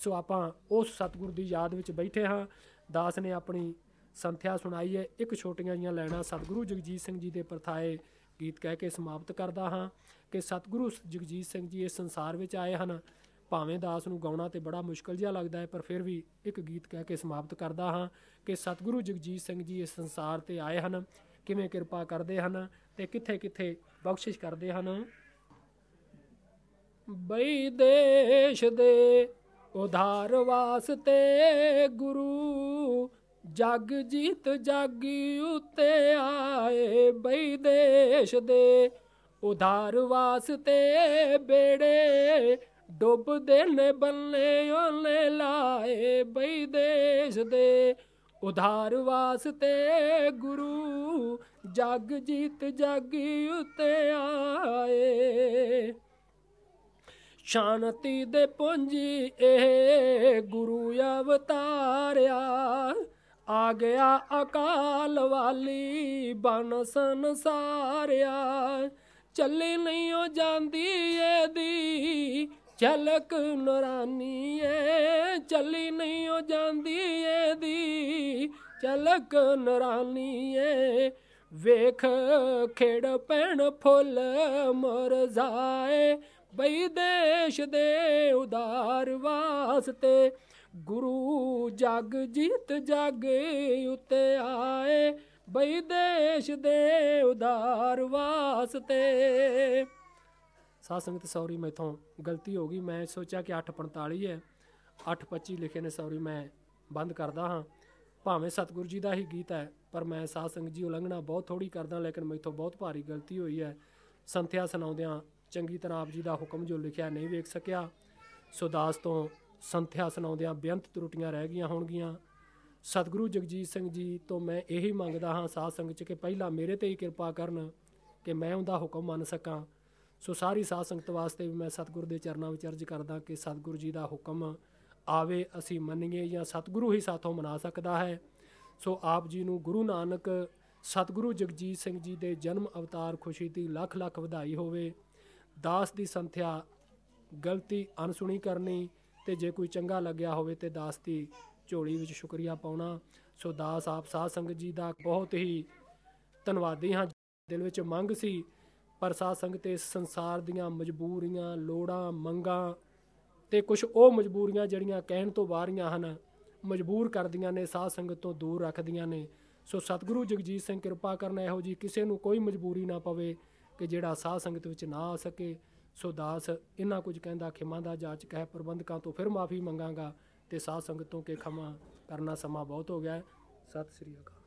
ਸੋ ਆਪਾਂ ਉਸ ਸਤਿਗੁਰ ਦੀ ਯਾਦ ਵਿੱਚ ਬੈਠੇ ਹਾਂ। ਦਾਸ ਨੇ ਆਪਣੀ ਸੰਥਿਆ ਸੁਣਾਈ ਹੈ। ਇੱਕ ਛੋਟੀਆਂ ਜੀਆਂ ਲੈਣਾ ਸਤਿਗੁਰੂ ਜਗਜੀਤ ਸਿੰਘ ਜੀ ਦੇ ਪਰਥਾਏ ਗੀਤ ਕਹਿ ਕੇ ਸਮਾਪਤ ਕਰਦਾ ਹਾਂ ਕਿ ਸਤਿਗੁਰੂ ਜਗਜੀਤ ਸਿੰਘ ਜੀ ਇਸ ਸੰਸਾਰ ਵਿੱਚ ਆਏ ਹਨ। ਭਾਵੇਂ ਦਾਸ ਨੂੰ ਗਾਉਣਾ ਤੇ ਬੜਾ ਮੁਸ਼ਕਲ ਜਿਹਾ ਲੱਗਦਾ ਹੈ, ਪਰ ਫਿਰ ਵੀ ਇੱਕ ਗੀਤ ਕਹਿ ਕੇ ਸਮਾਪਤ ਕਰਦਾ ਹਾਂ ਕਿ ਸਤਿਗੁਰੂ ਜਗਜੀਤ ਸਿੰਘ ਜੀ ਇਸ ਸੰਸਾਰ ਤੇ ਆਏ ਹਨ। ਕਿਵੇਂ ਕਿਰਪਾ ਕਰਦੇ ਹਨ ਤੇ ਕਿੱਥੇ ਕਿੱਥੇ ਬਖਸ਼ਿਸ਼ ਕਰਦੇ ਹਨ? ਬਈ ਦੇਸ਼ ਦੇ ਉਧਾਰ ਵਾਸਤੇ ਗੁਰੂ ਜਗ ਜੀਤ ਜਾਗੀ ਉਤੇ ਆਏ ਬਈ ਦੇਸ਼ ਦੇ। ਉਧਾਰ ਵਾਸਤੇ ਬੇੜੇ ਡੁੱਬਦੇ ਨੇ ਬੱਲੇ ਉਹਨੇ ਲਾਏ ਬਈ ਦੇਸ਼ ਦੇ। ਉਧਾਰ ਵਾਸਤੇ ਗੁਰੂ ਜਗ ਜੀਤ ਜਾਗੀ ਉਤੇ ਆਏ। ਸ਼ਾਂਤੀ ਦੇ ਪੁੰਜੀ ਇਹ ਗੁਰੂ ਅਵਤਾਰਿਆ। ਆ ਗਿਆ ਅਕਾਲ ਵਾਲੀ ਬਨ ਸੰਸਾਰਿਆ। ਚੱਲੀ ਨਹੀਂ ਉਹ ਜਾਂਦੀ ਇਹਦੀ, ਝਲਕ ਨਰਾਨੀ ਏ। ਚੱਲੀ ਨਹੀਂ ਉਹ ਜਾਂਦੀ ਇਹਦੀ, ਝਲਕ ਨਰਾਨੀ ਏ। ਵੇਖ ਖੇੜ ਪੈਣ ਫੁੱਲ ਮੁਰਝਾਏ ਬਈ ਦੇਸ਼ ਦੇ ਉਦਾਰ ਵਾਸਤੇ ਗੁਰੂ ਜਗ ਜੀਤ ਜਗ ਉਤੇ ਆਏ। ਬਈ ਦੇਸ਼ ਦੇ ਉਦਾਰ ਵਾਸਤੇ। ਸਾਧ ਸੰਗਤ, ਸੌਰੀ, ਮੈਥੋਂ ਗਲਤੀ ਹੋ ਗਈ। ਮੈਂ ਸੋਚਿਆ ਕਿ 8:45 ਹੈ। 8:25 ਲਿਖੇ ਨੇ, ਸੌਰੀ, ਮੈਂ ਬੰਦ ਕਰਦਾ ਹਾਂ। ਭਾਵੇਂ ਸਤਿਗੁਰੂ ਜੀ ਦਾ ਹੀ ਗੀਤ ਹੈ, ਪਰ ਮੈਂ ਸਾਧ ਸੰਗਤ ਜੀ ਉਲੰਘਣਾ ਬਹੁਤ ਥੋੜੀ ਕਰਦਾ, ਲੇਕਿਨ ਮੈਥੋਂ ਬਹੁਤ ਭਾਰੀ ਗਲਤੀ ਹੋਈ ਹੈ। ਸੰਥਿਆ ਸੁਣਾਉਂਦਿਆਂ ਚੰਗੀ ਤਰ੍ਹਾਂ ਆਪ ਜੀ ਦਾ ਹੁਕਮ ਜੋ ਲਿਖਿਆ ਨਹੀਂ ਵੇਖ ਸਕਿਆ। ਸੋ ਦਾਸ ਤੋਂ ਸੰਥਿਆ ਸੁਣਾਉਂਦਿਆਂ ਬੇਅੰਤ ਤਰੁੱਟੀਆਂ ਰਹਿ ਗਈਆਂ ਹੋਣਗੀਆਂ। ਸਤਿਗੁਰੂ ਜਗਜੀਤ ਸਿੰਘ ਜੀ ਤੋਂ ਮੈਂ ਇਹੀ ਮੰਗਦਾ ਹਾਂ ਸਾਧ ਸੰਗਤ ਚ ਕਿ ਪਹਿਲਾਂ ਮੇਰੇ ਤੇ ਹੀ ਕਿਰਪਾ ਕਰਨ ਕਿ ਮੈਂ ਉਹਦਾ ਹੁਕਮ ਮੰਨ ਸਕਾਂ। ਸੋ ਸਾਰੀ ਸਾਧ ਸੰਗਤ ਵਾਸਤੇ ਵੀ ਮੈਂ ਸਤਿਗੁਰੂ ਦੇ ਚਰਨਾਂ ਵਿੱਚ ਅਰਜ਼ ਕਰਦਾ ਕਿ ਸਤਿਗੁਰੂ ਜੀ ਦਾ ਹੁਕਮ ਆਵੇ, ਅਸੀਂ ਮੰਨੀਏ ਜਾਂ ਸਤਿਗੁਰੂ ਹੀ ਸਾਥੋਂ ਮਨਾ ਸਕਦਾ ਹੈ। ਸੋ ਆਪ ਜੀ ਨੂੰ ਗੁਰੂ ਨਾਨਕ, ਸਤਿਗੁਰੂ ਜਗਜੀਤ ਸਿੰਘ ਜੀ ਦੇ ਜਨਮ ਅਵਤਾਰ ਖੁਸ਼ੀ ਦੀ ਲੱਖ ਲੱਖ ਵਧਾਈ ਹੋਵੇ। ਦਾਸ ਦੀ ਸੰਥਿਆ ਗਲਤੀ ਅਨਸੁਣੀ ਕਰਨੀ ਤੇ ਜੇ ਕੋਈ ਚੰਗਾ ਲੱਗਿਆ ਹੋਵੇ ਤੇ ਦਾਸ ਦੀ ਝੋਲੀ ਵਿੱਚ ਸ਼ੁਕਰੀਆ ਪਾਉਣਾ। ਸੋ ਦਾਸ ਆਪ ਸਾਧ ਸੰਗਤ ਜੀ ਦਾ ਬਹੁਤ ਹੀ ਧੰਨਵਾਦੀ ਹਾਂ। ਦਿਲ ਵਿੱਚ ਮੰਗ ਸੀ, ਪਰ ਸਾਧ ਸੰਗਤ ਇਸ ਸੰਸਾਰ ਦੀਆਂ ਮਜਬੂਰੀਆਂ, ਲੋੜਾਂ, ਮੰਗਾਂ ਤੇ ਕੁਝ ਉਹ ਮਜਬੂਰੀਆਂ ਜਿਹੜੀਆਂ ਕਹਿਣ ਤੋਂ ਬਾਹਰੀਆਂ ਹਨ, ਮਜਬੂਰ ਕਰਦੀਆਂ ਨੇ, ਸਾਧ ਸੰਗਤ ਤੋਂ ਦੂਰ ਰੱਖਦੀਆਂ ਨੇ। ਸੋ ਸਤਿਗੁਰੂ ਜਗਜੀਤ ਸਿੰਘ ਕਿਰਪਾ ਕਰਨ ਇਹੋ ਜੀ ਕਿਸੇ ਨੂੰ ਕੋਈ ਮਜਬੂਰੀ ਨਾ ਪਵੇ। ਕਿ ਜਿਹੜਾ ਸਾਧ ਸੰਗਤ ਵਿੱਚ ਨਾ ਆ ਸਕੇ, ਸੋ ਦਾਸ ਇਹਨਾਂ ਕੁਝ ਕਹਿੰਦਾ ਖਿਮਾ ਦਾ ਜਾਚਕ ਹੈ, ਪ੍ਰਬੰਧਕਾਂ ਤੋਂ ਫਿਰ ਮਾਫੀ ਮੰਗਾਂਗਾ ਤੇ ਸਾਧ ਸੰਗਤ ਤੋਂ ਕਿ ਖਮਾ ਕਰਨਾ ਸਮਾਂ ਬਹੁਤ ਹੋ ਗਿਆ ਸਤਿ ਸ੍ਰੀ ਅਕਾਲ।